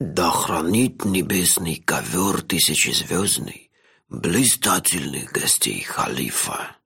Да хранит небесный ковер тысячезвездный блистательных гостей халифа.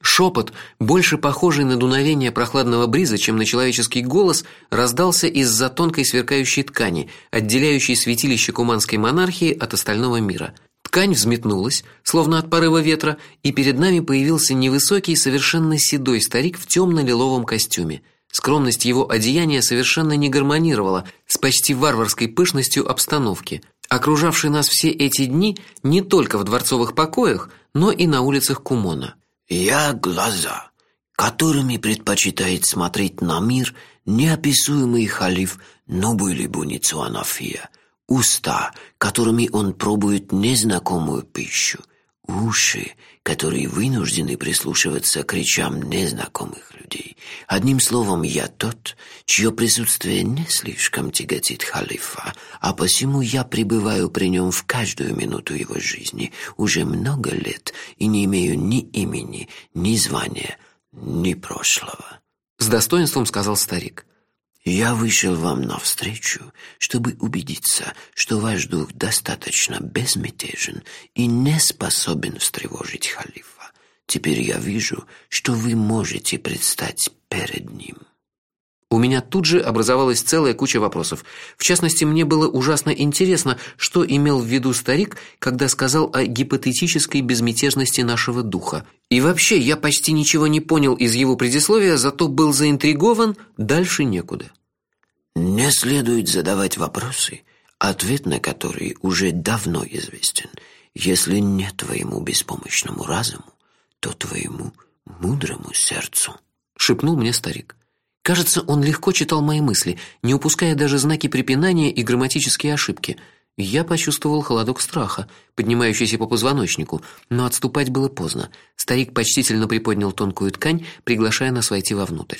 Шепот, больше похожий на дуновение прохладного бриза, чем на человеческий голос, раздался из-за тонкой сверкающей ткани, отделяющей святилище куманской монархии от остального мира. Ткань взметнулась, словно от порыва ветра, и перед нами появился невысокий, совершенно седой старик в темно лиловом костюме. Скромность его одеяния совершенно не гармонировала с почти варварской пышностью обстановки, окружавшей нас все эти дни не только в дворцовых покоях, но и на улицах Кумона. Я глаза, которыми предпочитает смотреть на мир неописуемый халиф Нобуэлибу Ницуанафия, уста, которыми он пробует незнакомую пищу, уши, которые вынуждены прислушиваться к речам незнакомых людей. Одним словом, я тот, чье присутствие не слишком тяготит халифа, а посему я пребываю при нем в каждую минуту его жизни уже много лет и не имею ни имени, ни звания, ни прошлого. С достоинством сказал старик. Я вышел вам навстречу, чтобы убедиться, что ваш дух достаточно безмятежен и не способен встревожить халифа. Теперь я вижу, что вы можете предстать перед ним. У меня тут же образовалась целая куча вопросов. В частности, мне было ужасно интересно, что имел в виду старик, когда сказал о гипотетической безмятежности нашего духа. И вообще, я почти ничего не понял из его предисловия, зато был заинтригован, дальше некуда. Не следует задавать вопросы, ответ на которые уже давно известен. Если не твоему беспомощному разуму, то твоему мудрому сердцу, шепнул мне старик. Кажется, он легко читал мои мысли, не упуская даже знаки препинания и грамматические ошибки. Я почувствовал холодок страха, поднимающийся по позвоночнику, но отступать было поздно. Старик почтительно приподнял тонкую ткань, приглашая нас войти вовнутрь.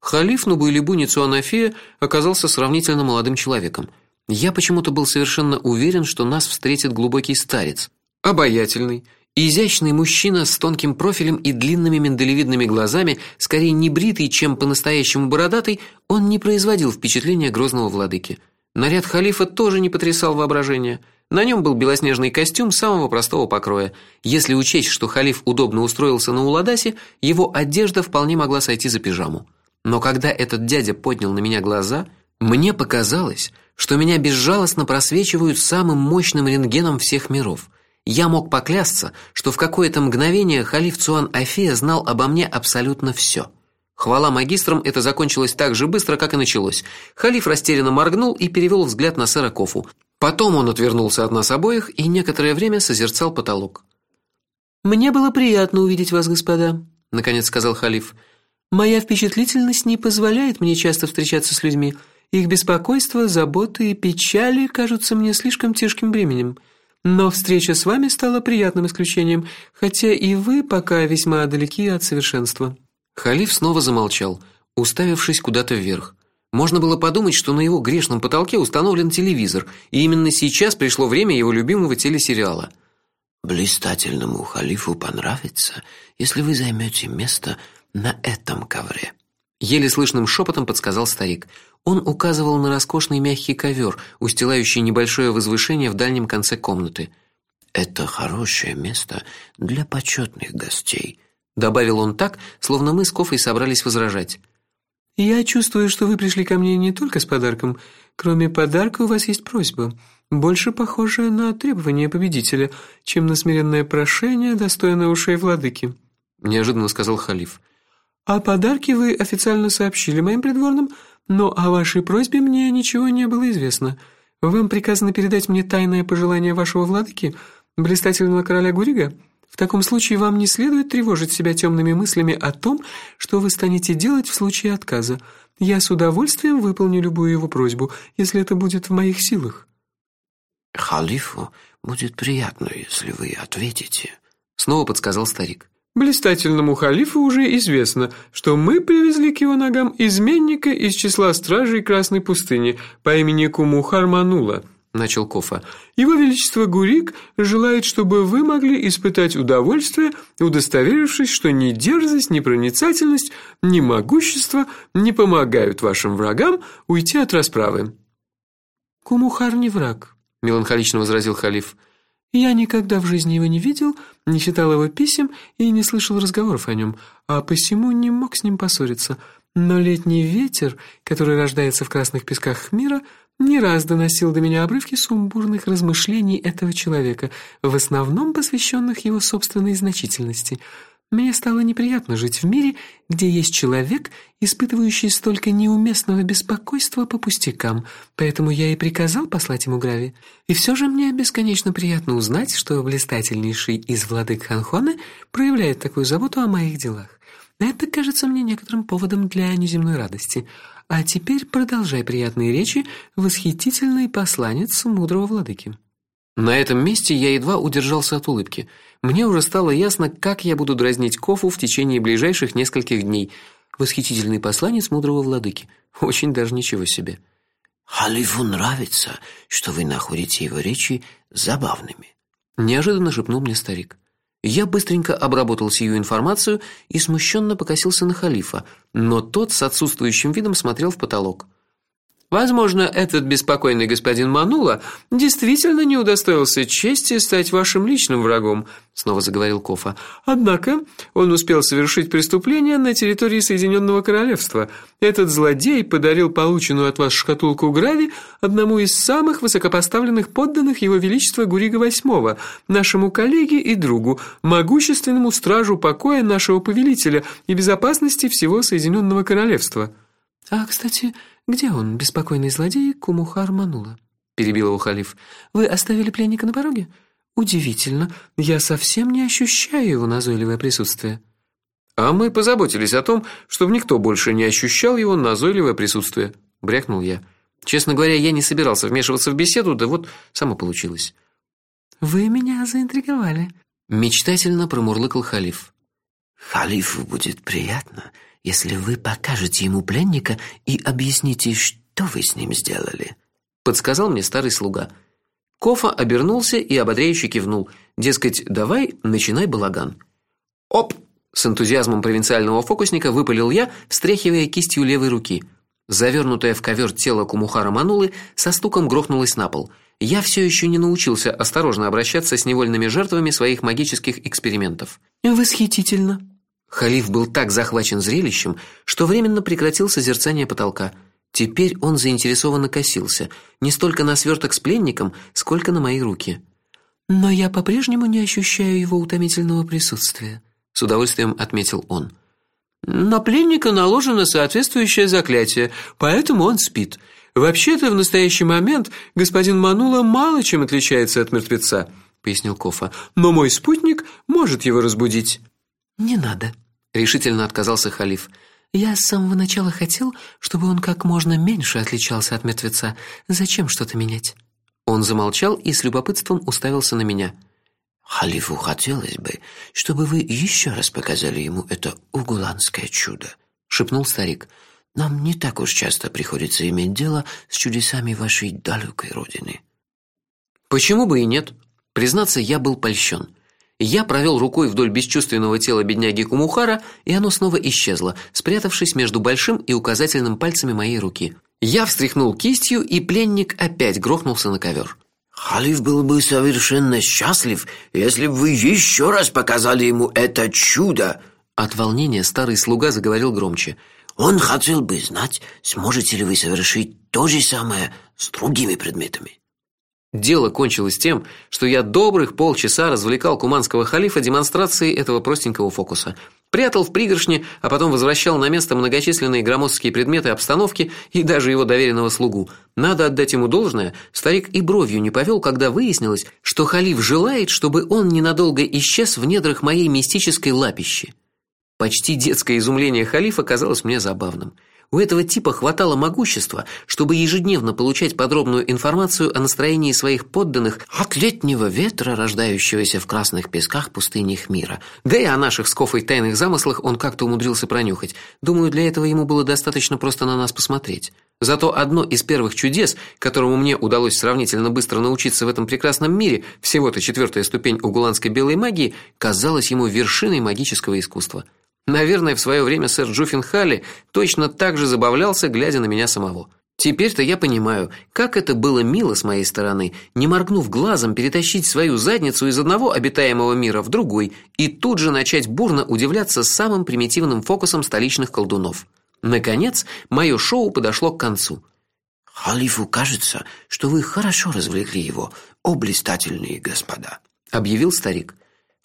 Халиф Нубуйлибу Ницуанафия оказался сравнительно молодым человеком. Я почему-то был совершенно уверен, что нас встретит глубокий старец, обаятельный, изящный мужчина с тонким профилем и длинными миндалевидными глазами, скорее не бритый, чем по-настоящему бородатый, он не производил впечатления грозного владыки. Наряд халифа тоже не потрясал воображение. На нем был белоснежный костюм самого простого покроя. Если учесть, что халиф удобно устроился на уладасе, его одежда вполне могла сойти за пижаму. Но когда этот дядя поднял на меня глаза, мне показалось, что меня безжалостно просвечивают самым мощным рентгеном всех миров. Я мог поклясться, что в какое-то мгновение халиф Цуан Афия знал обо мне абсолютно все. Хвала магистрам, это закончилось так же быстро, как и началось. Халиф растерянно моргнул и перевел взгляд на сэра Кофу. Потом он отвернулся от нас обоих и некоторое время созерцал потолок. Мне было приятно увидеть вас, господа, наконец сказал халиф. Моя впечатлительность не позволяет мне часто встречаться с людьми. Их беспокойство, заботы и печали кажутся мне слишком тяжким бременем. Но встреча с вами стала приятным исключением, хотя и вы пока весьма далеки от совершенства. Халиф снова замолчал, уставившись куда-то вверх. Можно было подумать, что на его грешном потолке установлен телевизор, и именно сейчас пришло время его любимого телесериала. Блистательному халифу понравится, если вы займете место на этом ковре. Еле слышным шепотом подсказал старик. Он указывал на роскошный мягкий ковер, устилающий небольшое возвышение в дальнем конце комнаты. Это хорошее место для почетных гостей, добавил он так, словно мы с Кофой собрались возражать. Я чувствую, что вы пришли ко мне не только с подарком. Кроме подарка у вас есть просьба, больше похожая на требование победителя, чем на смиренное прошение, достойное ушей владыки, неожиданно сказал халиф. О подарке вы официально сообщили моим придворным, но о вашей просьбе мне ничего не было известно. Вам приказано передать мне тайное пожелание вашего владыки, блистательного короля Гурига. В таком случае вам не следует тревожить себя темными мыслями о том, что вы станете делать в случае отказа. Я с удовольствием выполню любую его просьбу, если это будет в моих силах. Халифу будет приятно, если вы ответите, снова подсказал старик. Блистательному халифу уже известно, что мы привезли к его ногам изменника из числа стражей Красной пустыни по имени Куму Харманула, начал Кофа. Его величество Гурик желает, чтобы вы могли испытать удовольствие, удостоверившись, что ни дерзость, ни проницательность, ни могущество не помогают вашим врагам уйти от расправы. Кумухар не враг, меланхолично возразил халиф. Я никогда в жизни его не видел, не читал его писем и не слышал разговоров о нем, а посему не мог с ним поссориться. Но летний ветер, который рождается в красных песках мира, не раз доносил до меня обрывки сумбурных размышлений этого человека, в основном посвященных его собственной значительности. Мне стало неприятно жить в мире, где есть человек, испытывающий столько неуместного беспокойства по пустякам, поэтому я и приказал послать ему Грави. И все же мне бесконечно приятно узнать, что блистательнейший из владык Ханхоны проявляет такую заботу о моих делах. Это кажется мне некоторым поводом для неземной радости. А теперь продолжай приятные речи, восхитительный посланец мудрого владыки. На этом месте я едва удержался от улыбки. Мне уже стало ясно, как я буду дразнить Кофу в течение ближайших нескольких дней. Восхитительный посланец мудрого владыки. Очень даже ничего себе. Халифу нравится, что вы находите его речи забавными, неожиданно шепнул мне старик. Я быстренько обработал сию информацию и смущенно покосился на халифа, но тот с отсутствующим видом смотрел в потолок. Возможно, этот беспокойный господин Манула действительно не удостоился чести стать вашим личным врагом, снова заговорил Кофа. Однако, он успел совершить преступление на территории Соединенного королевства. Этот злодей подарил полученную от вас шкатулку грави одному из самых высокопоставленных подданных его величества Гурига VIII, нашему коллеге и другу, могущественному стражу покоя нашего повелителя и безопасности всего Соединенного королевства. А, кстати, где он, беспокойный злодей Кумухар Манула? перебил его халиф. Вы оставили пленника на пороге? Удивительно, я совсем не ощущаю его назойливое присутствие. А мы позаботились о том, чтобы никто больше не ощущал его назойливое присутствие, брякнул я. Честно говоря, я не собирался вмешиваться в беседу, да вот само получилось. Вы меня заинтриговали, мечтательно промурлыкал халиф. Халифу будет приятно, если вы покажете ему пленника и объясните, что вы с ним сделали, подсказал мне старый слуга. Кофа обернулся и ободряюще кивнул, дескать, давай, начинай балаган. Оп, с энтузиазмом провинциального фокусника выпалил я, встряхивая кистью левой руки. Завернутое в ковер тело Кумухара Манулы со стуком грохнулось на пол. Я все еще не научился осторожно обращаться с невольными жертвами своих магических экспериментов. Восхитительно, Халиф был так захвачен зрелищем, что временно прекратил созерцание потолка. Теперь он заинтересованно косился, не столько на сверток с пленником, сколько на мои руки. Но я по-прежнему не ощущаю его утомительного присутствия, с удовольствием отметил он. На пленника наложено соответствующее заклятие, поэтому он спит. Вообще-то в настоящий момент господин Манула мало чем отличается от мертвеца, пояснил Кофа. Но мой спутник может его разбудить. Не надо, решительно отказался халиф. Я с самого начала хотел, чтобы он как можно меньше отличался от мертвеца. Зачем что-то менять? Он замолчал и с любопытством уставился на меня. Халифу хотелось бы, чтобы вы еще раз показали ему это угуланское чудо, шепнул старик. Нам не так уж часто приходится иметь дело с чудесами вашей далекой родины. Почему бы и нет? Признаться, я был польщен. Я провел рукой вдоль бесчувственного тела бедняги Кумухара, и оно снова исчезло, спрятавшись между большим и указательным пальцами моей руки. Я встряхнул кистью, и пленник опять грохнулся на ковер. Халиф был бы совершенно счастлив, если бы вы еще раз показали ему это чудо. От волнения старый слуга заговорил громче. Он хотел бы знать, сможете ли вы совершить то же самое с другими предметами. Дело кончилось тем, что я добрых полчаса развлекал куманского халифа демонстрацией этого простенького фокуса. Прятал в пригоршне, а потом возвращал на место многочисленные громоздкие предметы обстановки и даже его доверенного слугу. Надо отдать ему должное, старик и бровью не повел, когда выяснилось, что халиф желает, чтобы он ненадолго исчез в недрах моей мистической лапищи. Почти детское изумление халифа казалось мне забавным. У этого типа хватало могущества, чтобы ежедневно получать подробную информацию о настроении своих подданных от летнего ветра, рождающегося в красных песках пустыни мира. Да и о наших с Кофой тайных замыслах он как-то умудрился пронюхать. Думаю, для этого ему было достаточно просто на нас посмотреть. Зато одно из первых чудес, которому мне удалось сравнительно быстро научиться в этом прекрасном мире, всего-то четвертая ступень угуланской белой магии, казалось ему вершиной магического искусства – Наверное, в свое время сэр Джуффин Халли точно так же забавлялся, глядя на меня самого. Теперь-то я понимаю, как это было мило с моей стороны, не моргнув глазом, перетащить свою задницу из одного обитаемого мира в другой и тут же начать бурно удивляться самым примитивным фокусом столичных колдунов. Наконец, мое шоу подошло к концу. Халифу кажется, что вы хорошо развлекли его, о господа, объявил старик.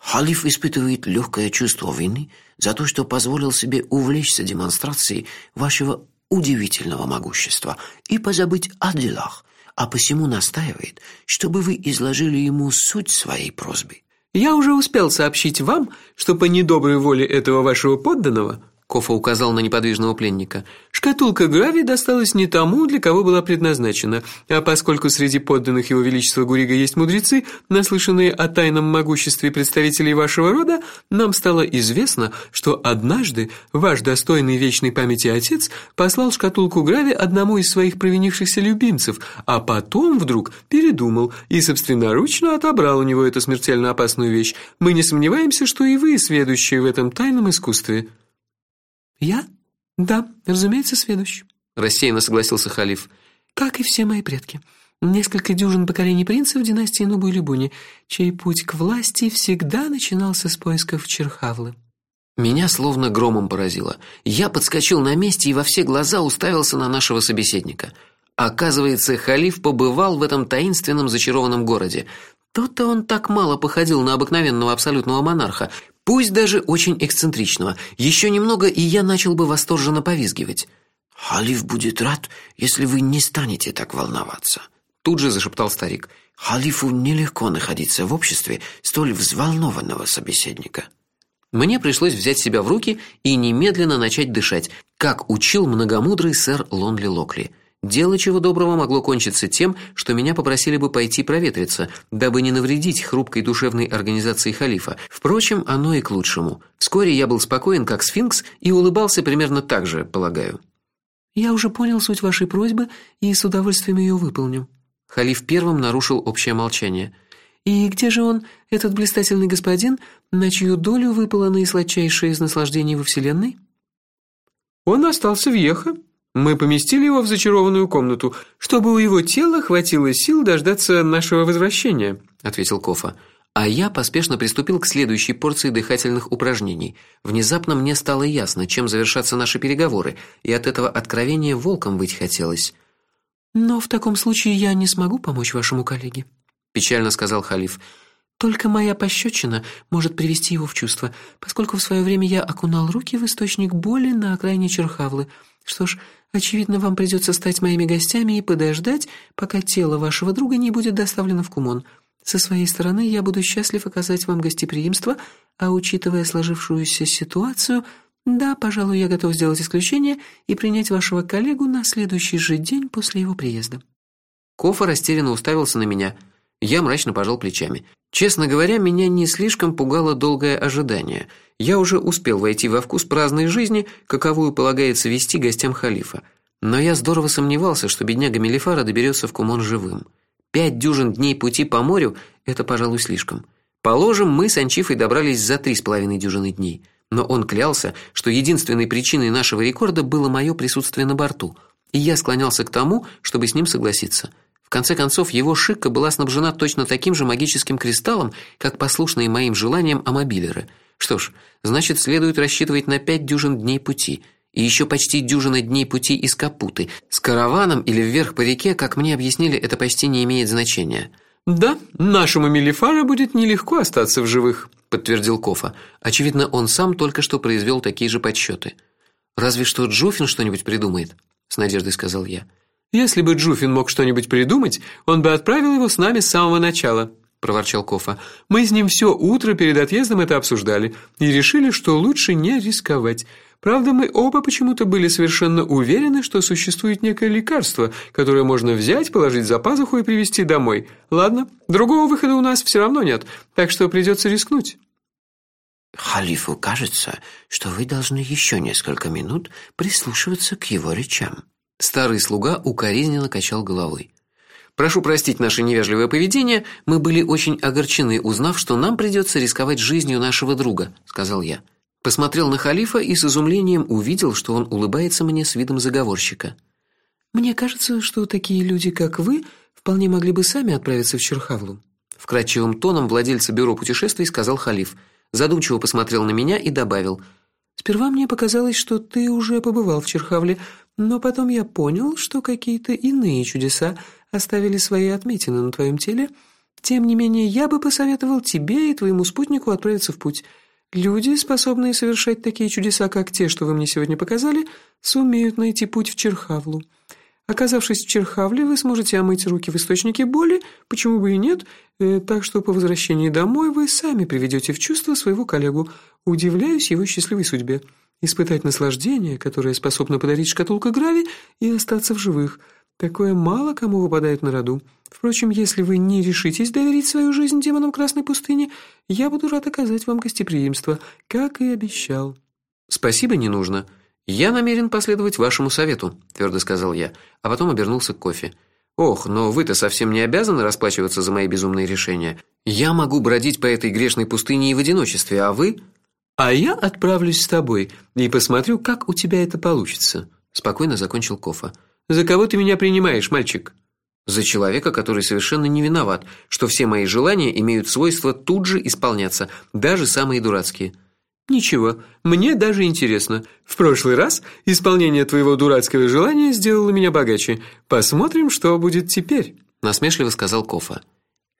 Халиф испытывает легкое чувство вины за то, что позволил себе увлечься демонстрацией вашего удивительного могущества и позабыть о делах, а посему настаивает, чтобы вы изложили ему суть своей просьбы. Я уже успел сообщить вам, что по недоброй воле этого вашего подданного Кофа указал на неподвижного пленника. Шкатулка Грави досталась не тому, для кого была предназначена, а поскольку среди подданных его величества Гурига есть мудрецы, наслышанные о тайном могуществе представителей вашего рода, нам стало известно, что однажды ваш достойный вечной памяти отец послал шкатулку Грави одному из своих провинившихся любимцев, а потом вдруг передумал и собственноручно отобрал у него эту смертельно опасную вещь. Мы не сомневаемся, что и вы сведущие в этом тайном искусстве. Я? Да, разумеется, сведущ. Рассеянно согласился халиф. Как и все мои предки. Несколько дюжин поколений принцев династии Нубу-Либуни, чей путь к власти всегда начинался с поисков Черхавлы. Меня словно громом поразило. Я подскочил на месте и во все глаза уставился на нашего собеседника. Оказывается, халиф побывал в этом таинственном зачарованном городе. То-то он так мало походил на обыкновенного абсолютного монарха, пусть даже очень эксцентричного. Еще немного, и я начал бы восторженно повизгивать. Халиф будет рад, если вы не станете так волноваться, тут же зашептал старик. Халифу нелегко находиться в обществе столь взволнованного собеседника. Мне пришлось взять себя в руки и немедленно начать дышать, как учил многомудрый сэр Лонли Локли. Дело чего доброго могло кончиться тем, что меня попросили бы пойти проветриться, дабы не навредить хрупкой душевной организации халифа. Впрочем, оно и к лучшему. Вскоре я был спокоен, как сфинкс, и улыбался примерно так же, полагаю. Я уже понял суть вашей просьбы и с удовольствием ее выполню. Халиф первым нарушил общее молчание. И где же он, этот блистательный господин, на чью долю выпало наисладчайшее из наслаждений во вселенной? Он остался в Ехе, мы поместили его в зачарованную комнату, чтобы у его тела хватило сил дождаться нашего возвращения, ответил Кофа. А я поспешно приступил к следующей порции дыхательных упражнений. Внезапно мне стало ясно, чем завершатся наши переговоры, и от этого откровения волком быть хотелось. Но в таком случае я не смогу помочь вашему коллеге, печально сказал халиф. Только моя пощечина может привести его в чувство, поскольку в свое время я окунал руки в источник боли на окраине Черхавлы. Что ж, очевидно, вам придется стать моими гостями и подождать, пока тело вашего друга не будет доставлено в Кумон. Со своей стороны я буду счастлив оказать вам гостеприимство, а учитывая сложившуюся ситуацию, да, пожалуй, я готов сделать исключение и принять вашего коллегу на следующий же день после его приезда. Кофа растерянно уставился на меня. Я мрачно пожал плечами. Честно говоря, меня не слишком пугало долгое ожидание. Я уже успел войти во вкус праздной жизни, каковую полагается вести гостям халифа. Но я здорово сомневался, что бедняга Мелифара доберется в Кумон живым. Пять дюжин дней пути по морю это, пожалуй, слишком. Положим, мы с Анчифой добрались за три с половиной дюжины дней. Но он клялся, что единственной причиной нашего рекорда было мое присутствие на борту, и я склонялся к тому, чтобы с ним согласиться. В конце концов, его шикка была снабжена точно таким же магическим кристаллом, как послушные моим желаниям амобилеры. Что ж, значит, следует рассчитывать на пять дюжин дней пути, и еще почти дюжина дней пути из Капуты. С караваном или вверх по реке, как мне объяснили, это почти не имеет значения. Да, нашему Мелифару будет нелегко остаться в живых, подтвердил Кофа. Очевидно, он сам только что произвел такие же подсчеты. Разве что Джуфин что-нибудь придумает, с надеждой сказал я. Если бы Джуфин мог что-нибудь придумать, он бы отправил его с нами с самого начала, проворчал Кофа. Мы с ним все утро перед отъездом это обсуждали и решили, что лучше не рисковать. Правда, мы оба почему-то были совершенно уверены, что существует некое лекарство, которое можно взять, положить за пазуху и привезти домой. Ладно, другого выхода у нас все равно нет, так что придется рискнуть. Халифу кажется, что вы должны еще несколько минут прислушиваться к его речам. Старый слуга укоризненно качал головой. Прошу простить наше невежливое поведение, мы были очень огорчены, узнав, что нам придется рисковать жизнью нашего друга, сказал я. Посмотрел на халифа и с изумлением увидел, что он улыбается мне с видом заговорщика. Мне кажется, что такие люди, как вы, вполне могли бы сами отправиться в Черхавлу. Вкрадчивым тоном владельца бюро путешествий сказал Халиф. Задумчиво посмотрел на меня и добавил: Сперва мне показалось, что ты уже побывал в Черхавле, но потом я понял, что какие-то иные чудеса оставили свои отметины на твоем теле. Тем не менее, я бы посоветовал тебе и твоему спутнику отправиться в путь. Люди, способные совершать такие чудеса, как те, что вы мне сегодня показали, сумеют найти путь в Черхавлу. Оказавшись в Черхавле, вы сможете омыть руки в источнике боли, почему бы и нет, э, так что по возвращении домой вы сами приведете в чувство своего коллегу. Удивляюсь его счастливой судьбе. Испытать наслаждение, которое способна подарить шкатулка Грави, и остаться в живых. Такое мало кому выпадает на роду. Впрочем, если вы не решитесь доверить свою жизнь демонам Красной пустыни, я буду рад оказать вам гостеприимство, как и обещал. Спасибо, не нужно. Я намерен последовать вашему совету, твердо сказал я, а потом обернулся к кофе. Ох, но вы-то совсем не обязаны расплачиваться за мои безумные решения. Я могу бродить по этой грешной пустыне и в одиночестве, а вы? А я отправлюсь с тобой и посмотрю, как у тебя это получится, спокойно закончил Кофа. За кого ты меня принимаешь, мальчик? За человека, который совершенно не виноват, что все мои желания имеют свойство тут же исполняться, даже самые дурацкие. Ничего, мне даже интересно. В прошлый раз исполнение твоего дурацкого желания сделало меня богаче. Посмотрим, что будет теперь, насмешливо сказал Кофа.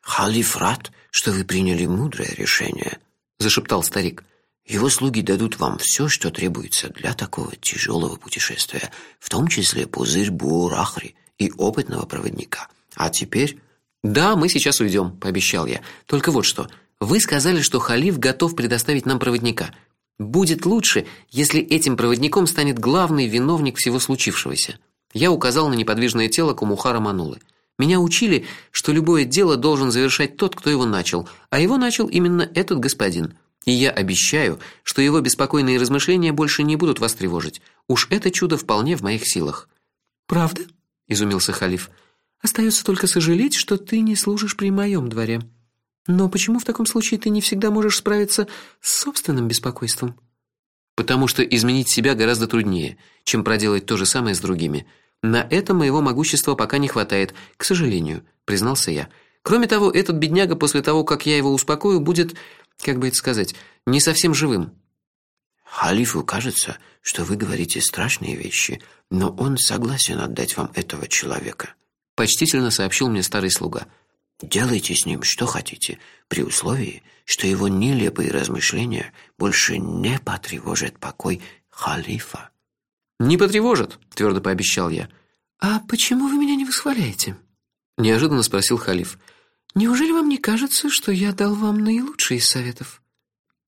Халиф рад, что вы приняли мудрое решение, зашептал старик. Его слуги дадут вам все, что требуется для такого тяжелого путешествия, в том числе пузырь бурахри и опытного проводника. А теперь Да, мы сейчас уйдем, пообещал я. Только вот что, вы сказали, что халиф готов предоставить нам проводника. Будет лучше, если этим проводником станет главный виновник всего случившегося. Я указал на неподвижное тело Кумухара Манулы. Меня учили, что любое дело должен завершать тот, кто его начал, а его начал именно этот господин. И я обещаю, что его беспокойные размышления больше не будут вас тревожить. Уж это чудо вполне в моих силах. Правда? изумился халиф. Остается только сожалеть, что ты не служишь при моем дворе. Но почему в таком случае ты не всегда можешь справиться с собственным беспокойством? Потому что изменить себя гораздо труднее, чем проделать то же самое с другими. На это моего могущества пока не хватает, к сожалению, признался я. Кроме того, этот бедняга после того, как я его успокою, будет, как бы это сказать, не совсем живым. Халифу кажется, что вы говорите страшные вещи, но он согласен отдать вам этого человека, почтительно сообщил мне старый слуга. Делайте с ним что хотите, при условии, что его нелепые размышления больше не потревожат покой халифа. Не потревожат, твердо пообещал я. А почему вы меня не восхваляете? неожиданно спросил халиф. Неужели вам не кажется, что я дал вам наилучший из советов?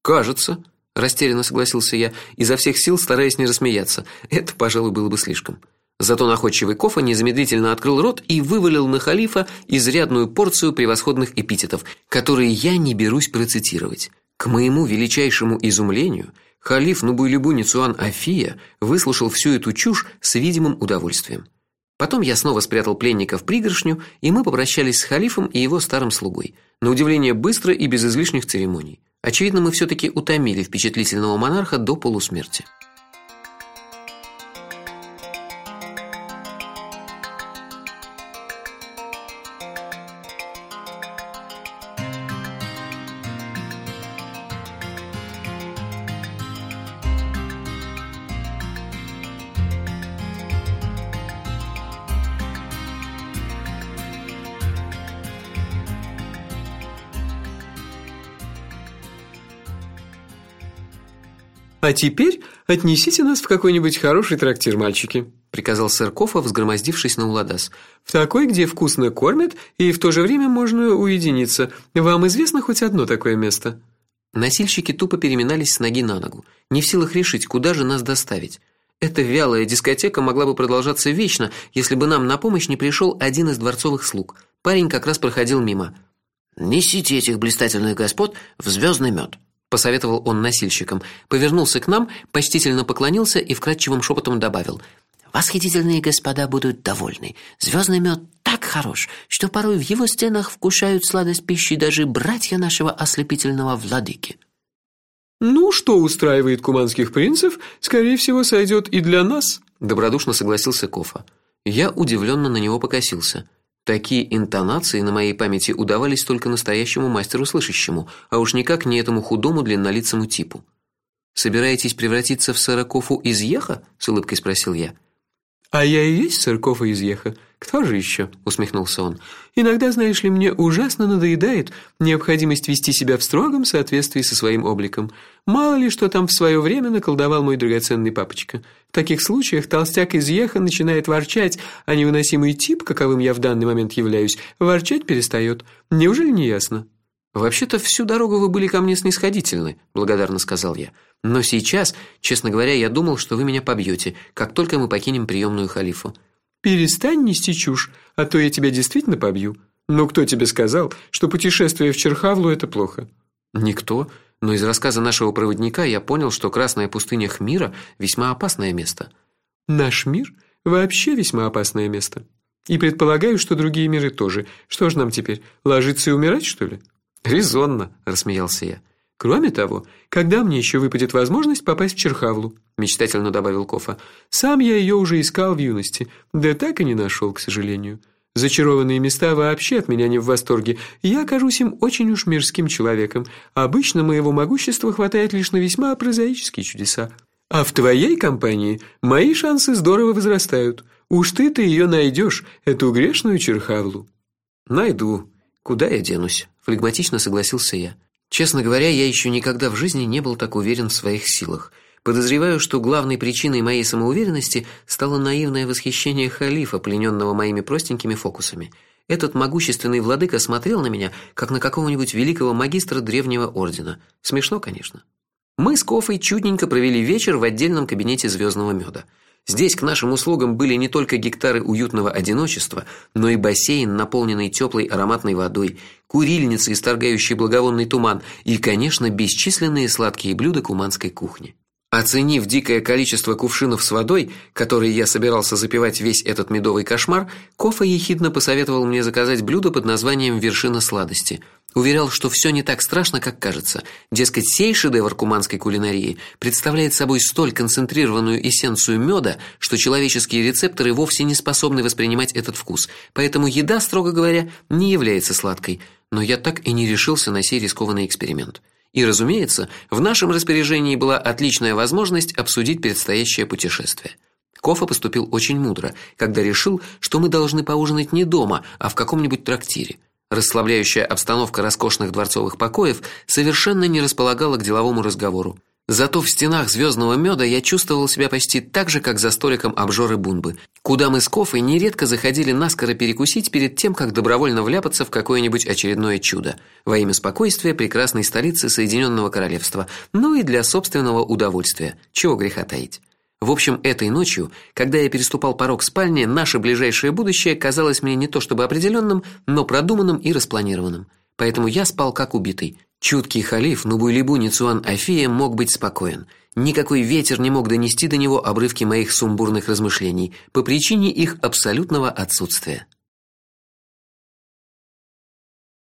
Кажется, растерянно согласился я, изо всех сил стараясь не рассмеяться. Это, пожалуй, было бы слишком. Зато находчивый Кофа незамедлительно открыл рот и вывалил на халифа изрядную порцию превосходных эпитетов, которые я не берусь процитировать. К моему величайшему изумлению, халиф Нубуйлюбу Ницуан Афия выслушал всю эту чушь с видимым удовольствием. Потом я снова спрятал пленника в пригоршню, и мы попрощались с халифом и его старым слугой. На удивление быстро и без излишних церемоний. Очевидно, мы все таки утомили впечатлительного монарха до полусмерти. А теперь отнесите нас в какой-нибудь хороший трактир, мальчики, приказал сэр Кофа, взгромоздившись на уладас. В такой, где вкусно кормят и в то же время можно уединиться. Вам известно хоть одно такое место? Носильщики тупо переминались с ноги на ногу, не в силах решить, куда же нас доставить. Эта вялая дискотека могла бы продолжаться вечно, если бы нам на помощь не пришел один из дворцовых слуг. Парень как раз проходил мимо. Несите этих блистательных господ в звездный мед посоветовал он носильщикам, повернулся к нам, почтительно поклонился и вкрадчивым шепотом добавил: "Восхитительные господа будут довольны. Звездный мед так хорош, что порой в его стенах вкушают сладость пищи даже братья нашего ослепительного владыки". Ну, что устраивает куманских принцев, скорее всего, сойдет и для нас, добродушно согласился Кофа. Я удивленно на него покосился. Такие интонации на моей памяти удавались только настоящему мастеру слышащему, а уж никак не этому худому длиннолицему типу. Собираетесь превратиться в сорокофу из Еха? с улыбкой спросил я. А я и есть Сырков из Еха. Кто же еще? усмехнулся он. Иногда, знаешь ли, мне ужасно надоедает необходимость вести себя в строгом соответствии со своим обликом. Мало ли что там в свое время наколдовал мой драгоценный папочка. В таких случаях толстяк из Еха начинает ворчать, а невыносимый тип, каковым я в данный момент являюсь, ворчать перестает. Неужели не ясно? Вообще-то всю дорогу вы были ко мне снисходительны, благодарно сказал я. Но сейчас, честно говоря, я думал, что вы меня побьете, как только мы покинем приемную халифу. Перестань нести чушь, а то я тебя действительно побью. Но кто тебе сказал, что путешествие в Черхавлу это плохо? Никто, но из рассказа нашего проводника я понял, что Красная пустыня Хмира весьма опасное место. Наш мир вообще весьма опасное место. И предполагаю, что другие миры тоже. Что ж нам теперь, ложиться и умирать, что ли? Резонно, рассмеялся я. Кроме того, когда мне еще выпадет возможность попасть в Черхавлу, мечтательно добавил Кофа. Сам я ее уже искал в юности, да так и не нашел, к сожалению. Зачарованные места вообще от меня не в восторге. Я кажусь им очень уж мирским человеком. Обычно моего могущества хватает лишь на весьма прозаические чудеса. А в твоей компании мои шансы здорово возрастают. Уж ты-то ее найдешь, эту грешную Черхавлу. Найду. Куда я денусь? флегматично согласился я. Честно говоря, я еще никогда в жизни не был так уверен в своих силах. Подозреваю, что главной причиной моей самоуверенности стало наивное восхищение халифа, плененного моими простенькими фокусами. Этот могущественный владыка смотрел на меня, как на какого-нибудь великого магистра древнего ордена. Смешно, конечно. Мы с Кофой чудненько провели вечер в отдельном кабинете звездного меда. Здесь к нашим услугам были не только гектары уютного одиночества, но и бассейн, наполненный теплой ароматной водой, курильницы, исторгающие благовонный туман, и, конечно, бесчисленные сладкие блюда куманской кухни. Оценив дикое количество кувшинов с водой, которые я собирался запивать весь этот медовый кошмар, Кофа ехидно посоветовал мне заказать блюдо под названием Вершина сладости. Уверял, что все не так страшно, как кажется. Дескать, сей шедевр куманской кулинарии представляет собой столь концентрированную эссенцию меда, что человеческие рецепторы вовсе не способны воспринимать этот вкус. Поэтому еда, строго говоря, не является сладкой. Но я так и не решился на сей рискованный эксперимент. И, разумеется, в нашем распоряжении была отличная возможность обсудить предстоящее путешествие. Кофа поступил очень мудро, когда решил, что мы должны поужинать не дома, а в каком-нибудь трактире. Расслабляющая обстановка роскошных дворцовых покоев совершенно не располагала к деловому разговору. Зато в стенах звездного меда я чувствовал себя почти так же, как за столиком обжоры Бунбы, куда мы с Кофой нередко заходили наскоро перекусить перед тем, как добровольно вляпаться в какое-нибудь очередное чудо во имя спокойствия прекрасной столицы Соединенного Королевства, ну и для собственного удовольствия. Чего греха таить. В общем, этой ночью, когда я переступал порог спальни, наше ближайшее будущее казалось мне не то чтобы определенным, но продуманным и распланированным. Поэтому я спал как убитый. Чуткий халиф Нубуйлибу Ницуан Афия мог быть спокоен. Никакой ветер не мог донести до него обрывки моих сумбурных размышлений по причине их абсолютного отсутствия.